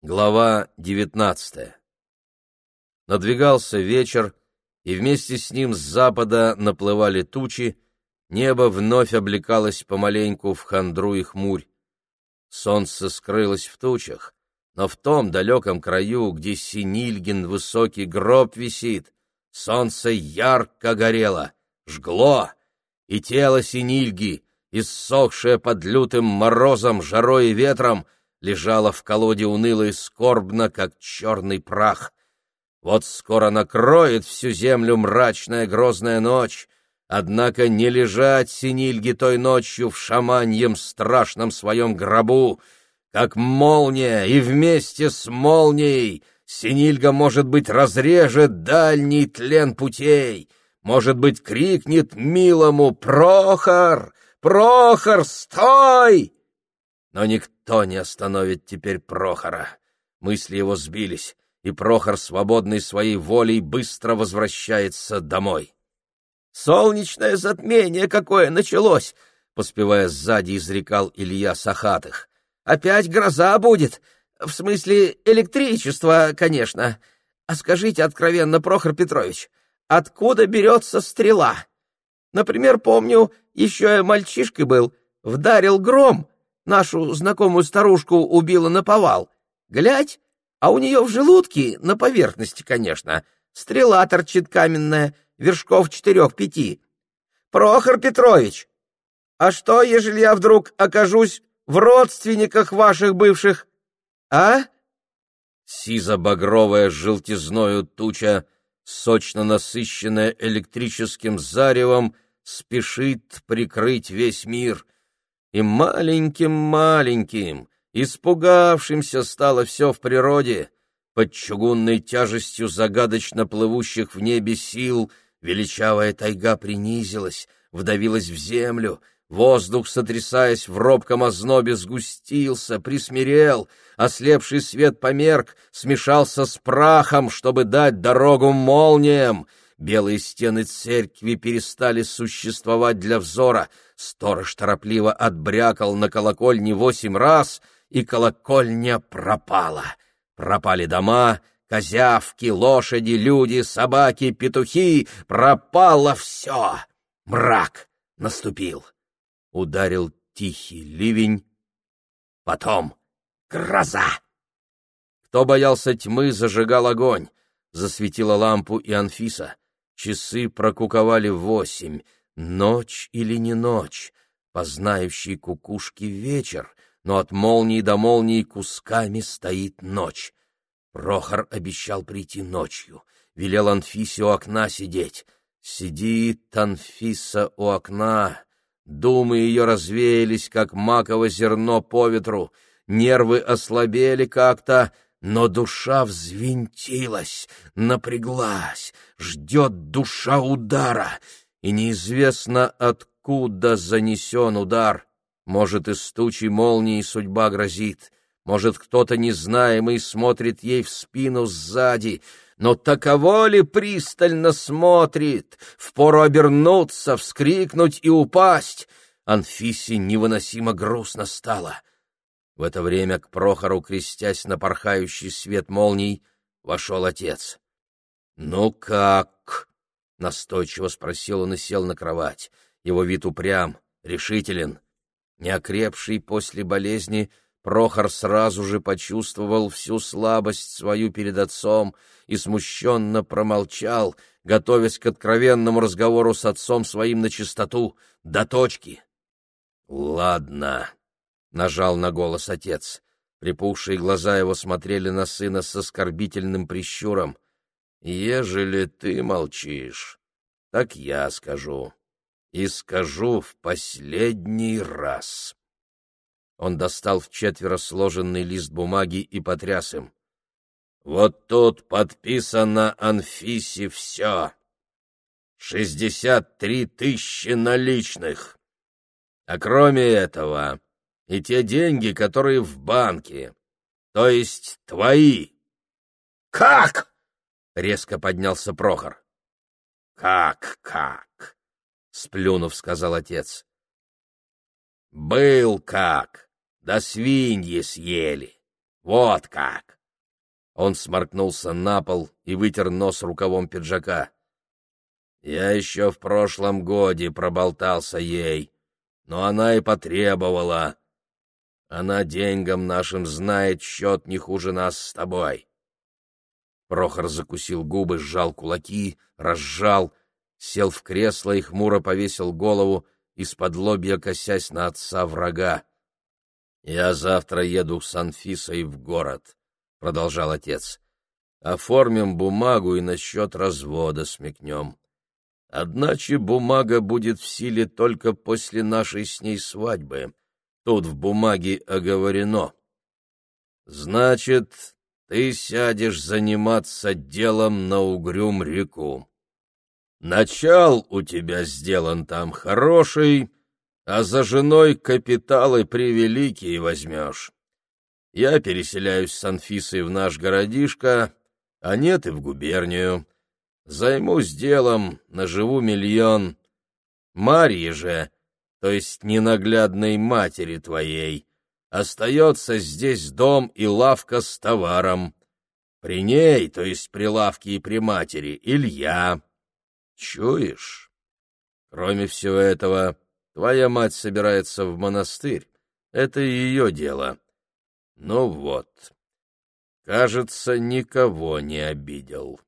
Глава девятнадцатая Надвигался вечер, и вместе с ним с запада наплывали тучи, небо вновь облекалось помаленьку в хандру и хмурь. Солнце скрылось в тучах, но в том далеком краю, где Синильгин высокий гроб висит, солнце ярко горело, жгло, и тело Синильги, иссохшее под лютым морозом, жарой и ветром, лежало в колоде уныло и скорбно, как черный прах. Вот скоро накроет всю землю мрачная грозная ночь, однако не лежать Синильги той ночью в шаманьем страшном своем гробу, как молния, и вместе с молнией Синильга, может быть, разрежет дальний тлен путей, может быть, крикнет милому «Прохор! Прохор, стой!» Но никто не остановит теперь Прохора. Мысли его сбились, и Прохор, свободный своей волей, быстро возвращается домой. «Солнечное затмение какое началось!» — поспевая сзади, изрекал Илья Сахатых. «Опять гроза будет! В смысле электричество, конечно. А скажите откровенно, Прохор Петрович, откуда берется стрела? Например, помню, еще я мальчишкой был, вдарил гром, нашу знакомую старушку убила на повал. Глядь, а у нее в желудке, на поверхности, конечно, стрела торчит каменная, вершков четырех-пяти. Прохор Петрович, а что, ежели я вдруг окажусь в родственниках ваших бывших, а? Сизо-багровая желтизною туча, сочно насыщенная электрическим заревом, спешит прикрыть весь мир. И маленьким-маленьким, испугавшимся стало все в природе, под чугунной тяжестью загадочно плывущих в небе сил величавая тайга принизилась, вдавилась в землю, воздух, сотрясаясь в робком ознобе, сгустился, присмирел, ослепший свет померк, смешался с прахом, чтобы дать дорогу молниям, белые стены церкви перестали существовать для взора, сторож торопливо отбрякал на колокольне восемь раз — и колокольня пропала. Пропали дома, козявки, лошади, люди, собаки, петухи. Пропало все. Мрак наступил. Ударил тихий ливень. Потом гроза. Кто боялся тьмы, зажигал огонь. Засветила лампу и Анфиса. Часы прокуковали восемь. Ночь или не ночь? По знающей кукушке вечер — но от молнии до молнии кусками стоит ночь. Прохор обещал прийти ночью, велел Анфисе у окна сидеть. Сидит Анфиса у окна, думы ее развеялись, как маково зерно по ветру, нервы ослабели как-то, но душа взвинтилась, напряглась, ждет душа удара, и неизвестно, откуда занесен удар. Может, из тучи молнии судьба грозит, может, кто-то незнаемый смотрит ей в спину сзади, но таково ли пристально смотрит, впору обернуться, вскрикнуть и упасть? Анфисе невыносимо грустно стало. В это время к Прохору, крестясь на порхающий свет молний, вошел отец. — Ну как? — настойчиво спросил он и сел на кровать. Его вид упрям, решителен. Неокрепший после болезни, Прохор сразу же почувствовал всю слабость свою перед отцом и смущенно промолчал, готовясь к откровенному разговору с отцом своим на чистоту, до точки. — Ладно, — нажал на голос отец. Припухшие глаза его смотрели на сына с оскорбительным прищуром. — Ежели ты молчишь, так я скажу и скажу в последний раз. Он достал в четверо сложенный лист бумаги и потряс им. Вот тут подписано Анфисе все. Шестьдесят три тысячи наличных. А кроме этого, и те деньги, которые в банке, то есть твои. Как? Резко поднялся Прохор. Как, как? сплюнув, сказал отец. Был как, да свиньи съели. Вот как!» Он сморкнулся на пол и вытер нос рукавом пиджака. «Я еще в прошлом годе проболтался ей, но она и потребовала. Она деньгам нашим знает счет не хуже нас с тобой». Прохор закусил губы, сжал кулаки, разжал, сел в кресло и хмуро повесил голову, из-под лобья косясь на отца врага. «Я завтра еду с Анфисой в город», — продолжал отец. «Оформим бумагу и насчет развода смекнем. Одначе бумага будет в силе только после нашей с ней свадьбы. Тут в бумаге оговорено. Значит, ты сядешь заниматься делом на Угрюм-реку. Начал у тебя сделан там хороший, а за женой капиталы превеликие возьмешь. Я переселяюсь с Анфисой в наш городишко, а нет и в губернию. Займусь делом, наживу миллион. Марье же, то есть ненаглядной матери твоей, остается здесь дом и лавка с товаром. При ней, то есть при лавке и при матери, Илья. Чуешь? Кроме всего этого, твоя мать собирается в монастырь. Это ее дело. Ну вот. Кажется, никого не обидел.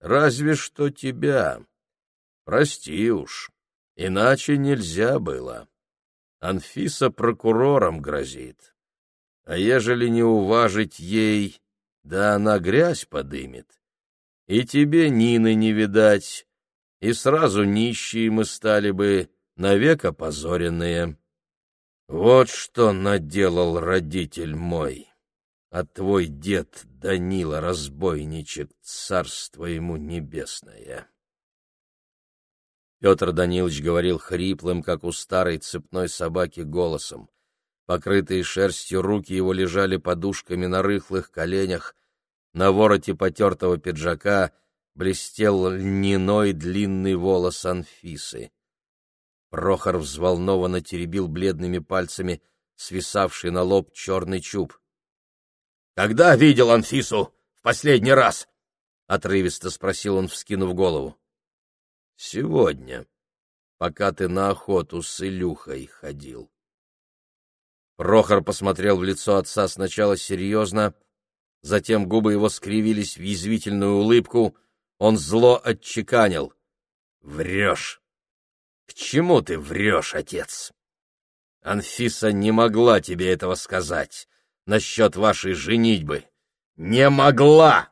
Разве что тебя. Прости уж, иначе нельзя было. Анфиса прокурором грозит. А ежели не уважить ей, да она грязь подымет. И тебе Нины не видать, и сразу нищие мы стали бы, навек опозоренные. Вот что наделал родитель мой, а твой дед Данила разбойничек, царство ему небесное. Петр Данилович говорил хриплым, как у старой цепной собаки, голосом. Покрытые шерстью руки его лежали подушками на рыхлых коленях, на вороте потертого пиджака блестел льняной длинный волос Анфисы. Прохор взволнованно теребил бледными пальцами свисавший на лоб черный чуб. — Когда видел Анфису в последний раз? — отрывисто спросил он, вскинув голову. Сегодня, пока ты на охоту с Илюхой ходил. Прохор посмотрел в лицо отца сначала серьезно, затем губы его скривились в язвительную улыбку, он зло отчеканил. «Врешь! К чему ты врешь, отец? Анфиса не могла тебе этого сказать насчет вашей женитьбы. Не могла!»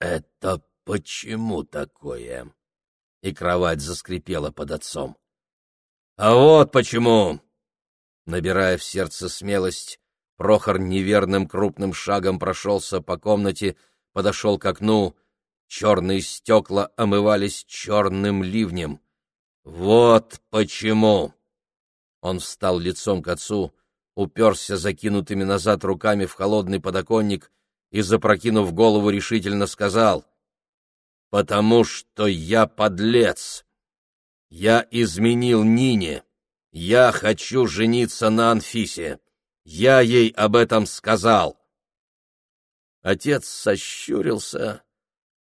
«Это почему такое?» И кровать заскрипела под отцом. «А вот почему!» Набирая в сердце смелость, Прохор неверным крупным шагом прошелся по комнате, подошел к окну. Черные стекла омывались черным ливнем. «Вот почему!» Он встал лицом к отцу, уперся закинутыми назад руками в холодный подоконник и, запрокинув голову, решительно сказал — потому что я подлец. Я изменил Нине. Я хочу жениться на Анфисе. Я ей об этом сказал. Отец сощурился,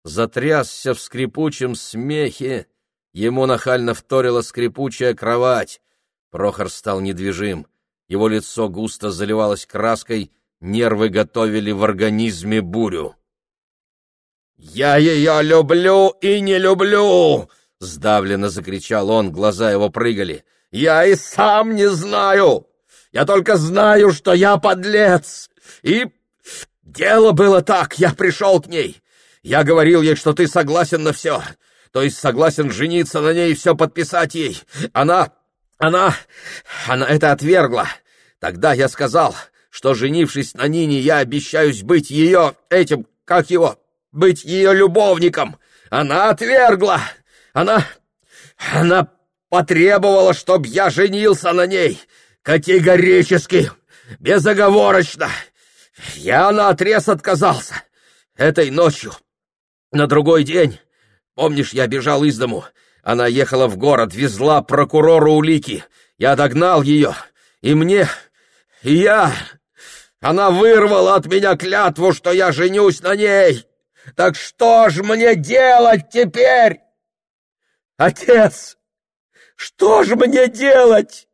затрясся в скрипучем смехе. Ему нахально вторила скрипучая кровать. Прохор стал недвижим. Его лицо густо заливалось краской, нервы готовили в организме бурю. «Я ее люблю и не люблю!» — сдавленно закричал он, глаза его прыгали. «Я и сам не знаю! Я только знаю, что я подлец! И дело было так, я пришел к ней. Я говорил ей, что ты согласен на все, то есть согласен жениться на ней и все подписать ей. Она... она... она это отвергла. Тогда я сказал, что, женившись на Нине, я обещаюсь быть ее... этим... как его быть ее любовником. Она отвергла. Она... она потребовала, чтобы я женился на ней. Категорически, безоговорочно. Я наотрез отказался. Этой ночью, на другой день, помнишь, я бежал из дому. Она ехала в город, везла прокурору улики. Я догнал ее, и мне... И я... Она вырвала от меня клятву, что я женюсь на ней! Так что ж мне делать теперь? Отец, что ж мне делать?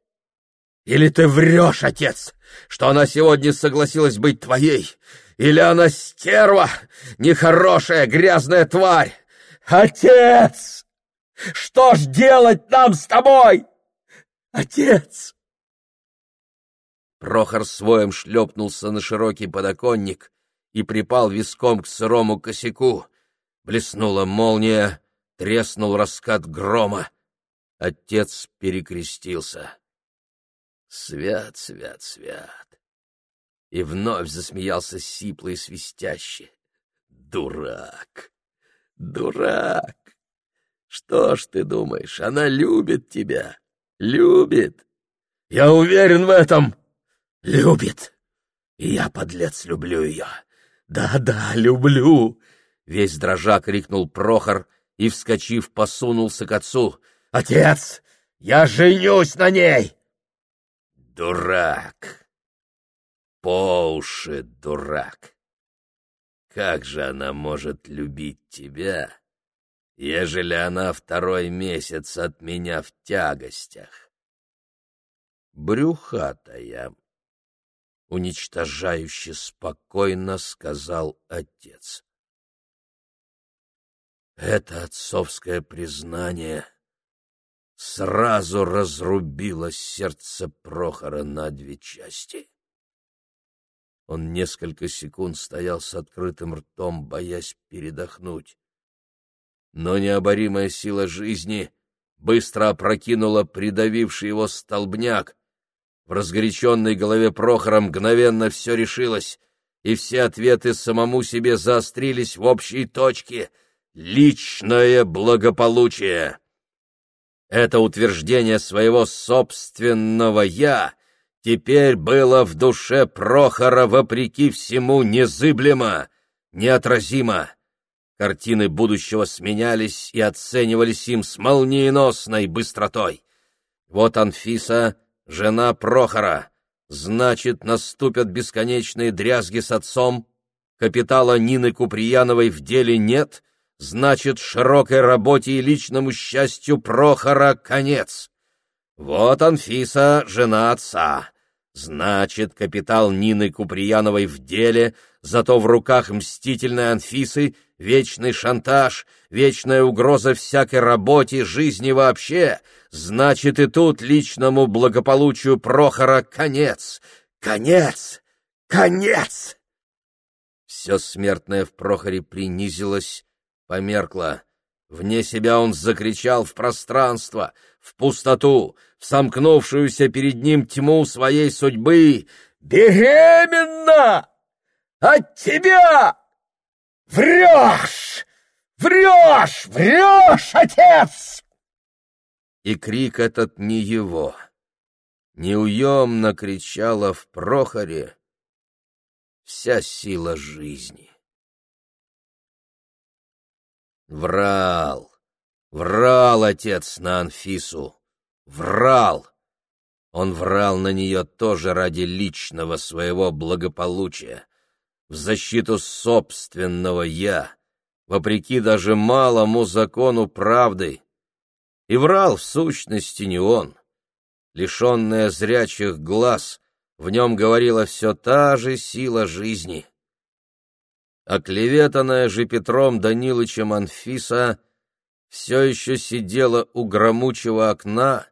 Или ты врешь, отец, что она сегодня согласилась быть твоей? Или она стерва, нехорошая, грязная тварь? Отец! Что ж делать нам с тобой? Отец! Прохор своем шлепнулся на широкий подоконник и припал виском к сырому косяку. Блеснула молния, треснул раскат грома. Отец перекрестился. Свят, свят, свят. И вновь засмеялся сипло и свистяще. Дурак! Дурак! Что ж ты думаешь, она любит тебя? Любит! Я уверен в этом! Любит! И я, подлец, люблю ее! Да-да, люблю!» Весь дрожа крикнул Прохор и, вскочив, посунулся к отцу. «Отец, я женюсь на ней!» «Дурак! По уши дурак! Как же она может любить тебя, ежели она второй месяц от меня в тягостях?» «Брюхатая!» — уничтожающе спокойно сказал отец. Это отцовское признание сразу разрубило сердце Прохора на две части. Он несколько секунд стоял с открытым ртом, боясь передохнуть. Но необоримая сила жизни быстро опрокинула придавивший его столбняк, в разгоряченной голове Прохора мгновенно все решилось, и все ответы самому себе заострились в общей точке — личное благополучие. Это утверждение своего собственного «я» теперь было в душе Прохора вопреки всему незыблемо, неотразимо. Картины будущего сменялись и оценивались им с молниеносной быстротой. Вот Анфиса жена Прохора. Значит, наступят бесконечные дрязги с отцом, капитала Нины Куприяновой в деле нет, значит, широкой работе и личному счастью Прохора конец. Вот Анфиса, жена отца. Значит, капитал Нины Куприяновой в деле, зато в руках мстительной Анфисы вечный шантаж, вечная угроза всякой работе, жизни вообще. Значит, и тут личному благополучию Прохора конец. Конец! Конец! Все смертное в Прохоре принизилось, померкло. Вне себя он закричал в пространство, в пустоту, в сомкнувшуюся перед ним тьму своей судьбы. «Беременна! От тебя! Врешь! Врешь! Врешь, отец!» И крик этот не его. Неуемно кричала в Прохоре вся сила жизни. Врал, врал отец на Анфису, врал. Он врал на нее тоже ради личного своего благополучия, в защиту собственного «я», вопреки даже малому закону правды. И врал в сущности не он. Лишенная зрячих глаз, в нем говорила все та же сила жизни. Оклеветанная же Петром Данилычем Анфиса все еще сидела у громучего окна,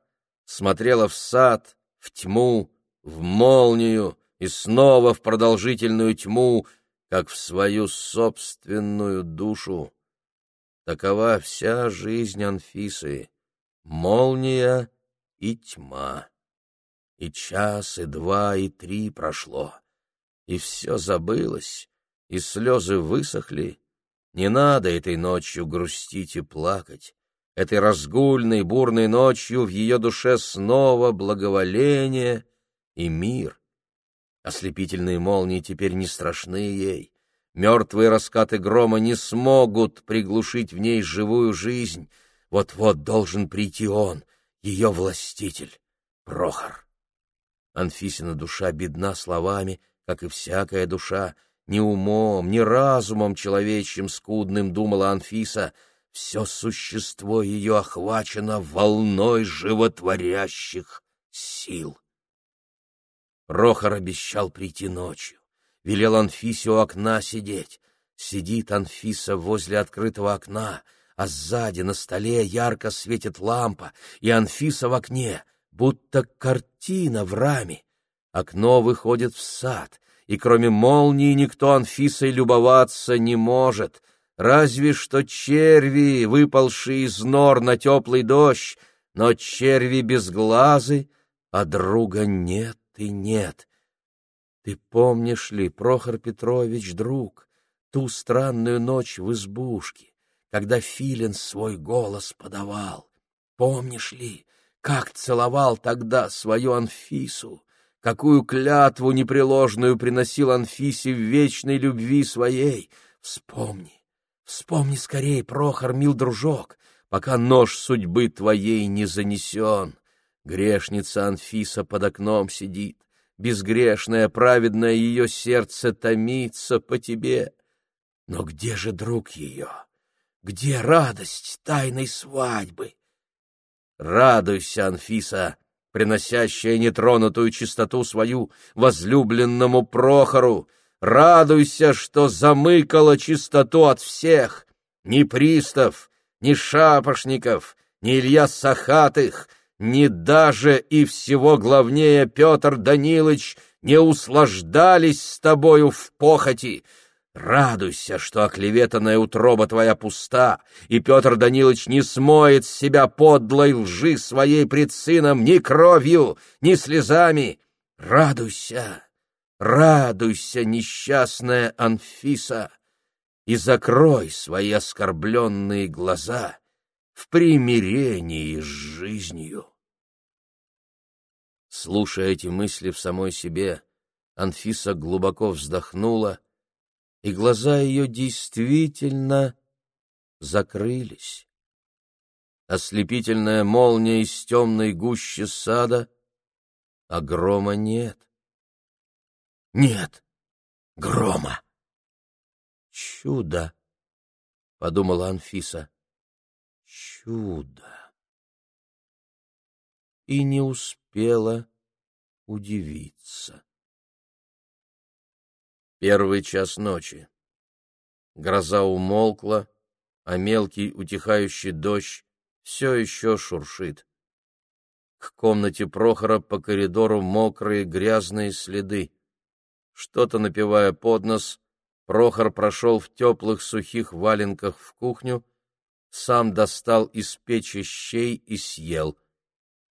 смотрела в сад, в тьму, в молнию и снова в продолжительную тьму, как в свою собственную душу. Такова вся жизнь Анфисы — молния и тьма. И час, и два, и три прошло, и все забылось, и слезы высохли. Не надо этой ночью грустить и плакать. Этой разгульной, бурной ночью в ее душе снова благоволение и мир. Ослепительные молнии теперь не страшны ей. Мертвые раскаты грома не смогут приглушить в ней живую жизнь. Вот-вот должен прийти он, ее властитель, Прохор. Анфисина душа бедна словами, как и всякая душа, ни умом, ни разумом человечьим скудным, думала Анфиса, все существо ее охвачено волной животворящих сил. Прохор обещал прийти ночью, велел Анфисе у окна сидеть. Сидит Анфиса возле открытого окна, а сзади на столе ярко светит лампа, и Анфиса в окне, будто картина в раме. Окно выходит в сад, и кроме молнии никто Анфисой любоваться не может, разве что черви, выпалшие из нор на теплый дождь, но черви без глазы, а друга нет и нет. Ты помнишь ли, Прохор Петрович, друг, ту странную ночь в избушке, когда Филин свой голос подавал? Помнишь ли, как целовал тогда свою Анфису? Какую клятву непреложную приносил Анфисе в вечной любви своей. Вспомни, вспомни скорей, Прохор, мил дружок, пока нож судьбы твоей не занесен. Грешница Анфиса под окном сидит, безгрешное, праведное ее сердце томится по тебе. Но где же друг ее? Где радость тайной свадьбы? Радуйся, Анфиса, приносящая нетронутую чистоту свою возлюбленному Прохору. Радуйся, что замыкала чистоту от всех, ни пристав, ни шапошников, ни Илья Сахатых, ни даже и всего главнее Петр Данилович не услаждались с тобою в похоти, Радуйся, что оклеветанная утроба твоя пуста, и Петр Данилович не смоет с себя подлой лжи своей пред сыном ни кровью, ни слезами. Радуйся, радуйся, несчастная Анфиса, и закрой свои оскорбленные глаза в примирении с жизнью. Слушая эти мысли в самой себе, Анфиса глубоко вздохнула и глаза ее действительно закрылись. Ослепительная молния из темной гущи сада, а грома нет. Нет грома. Чудо, — подумала Анфиса, — чудо. И не успела удивиться. Первый час ночи. Гроза умолкла, а мелкий утихающий дождь все еще шуршит. К комнате Прохора по коридору мокрые грязные следы. Что-то напивая под нос, Прохор прошел в теплых сухих валенках в кухню, сам достал из печи щей и съел.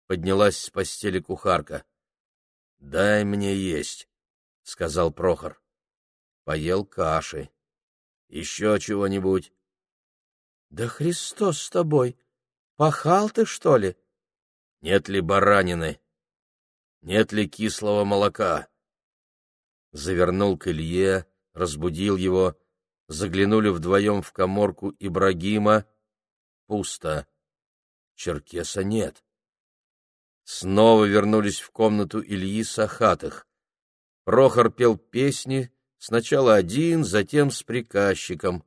Поднялась с постели кухарка. — Дай мне есть, — сказал Прохор поел каши. Еще чего-нибудь? — Да Христос с тобой! Пахал ты, что ли? — Нет ли баранины? Нет ли кислого молока? Завернул к Илье, разбудил его, заглянули вдвоем в коморку Ибрагима. Пусто. Черкеса нет. Снова вернулись в комнату Ильи Сахатых. Прохор пел песни, Сначала один, затем с приказчиком.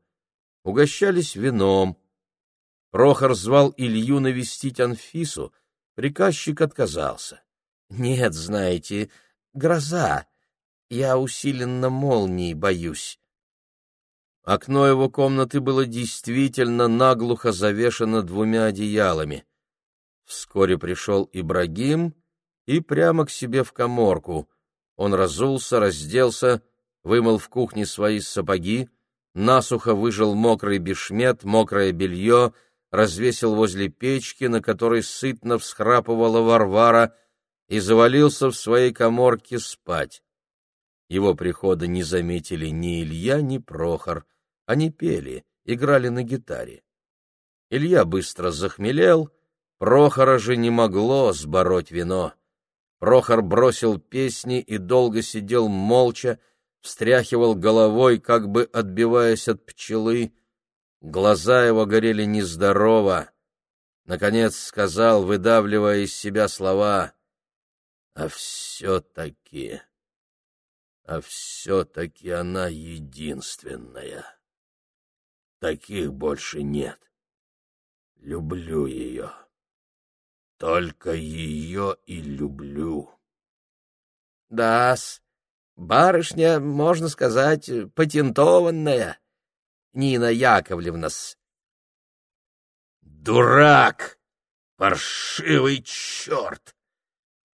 Угощались вином. Прохор звал Илью навестить Анфису. Приказчик отказался. — Нет, знаете, гроза. Я усиленно молнии боюсь. Окно его комнаты было действительно наглухо завешено двумя одеялами. Вскоре пришел Ибрагим и прямо к себе в коморку. Он разулся, разделся, вымыл в кухне свои сапоги, насухо выжил мокрый бешмет, мокрое белье, развесил возле печки, на которой сытно всхрапывала Варвара, и завалился в своей коморке спать. Его прихода не заметили ни Илья, ни Прохор. Они пели, играли на гитаре. Илья быстро захмелел, Прохора же не могло сбороть вино. Прохор бросил песни и долго сидел молча, встряхивал головой, как бы отбиваясь от пчелы. Глаза его горели нездорово. Наконец сказал, выдавливая из себя слова, «А все-таки а все-таки она единственная. Таких больше нет. Люблю ее. Только ее и люблю. Да-с, барышня, можно сказать, патентованная. Нина Яковлевна-с. Дурак! Паршивый черт!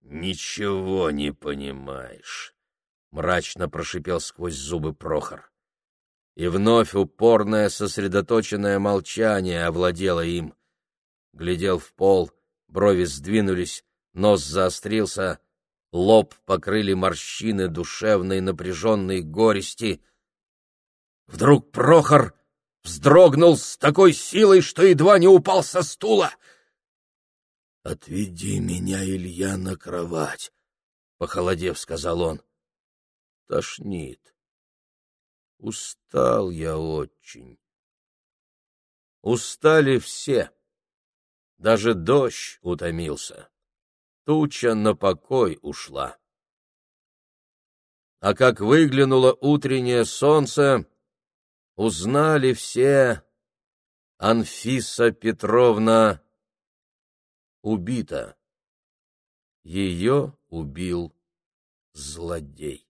Ничего не понимаешь, — мрачно прошипел сквозь зубы Прохор. И вновь упорное сосредоточенное молчание овладело им. Глядел в пол, брови сдвинулись, нос заострился, лоб покрыли морщины душевной напряженной горести. Вдруг Прохор вздрогнул с такой силой, что едва не упал со стула. — Отведи меня, Илья, на кровать, — похолодев, сказал он. — Тошнит. Устал я очень. Устали все. Даже дождь утомился. Туча на покой ушла. А как выглянуло утреннее солнце, узнали все, Анфиса Петровна убита. Ее убил злодей.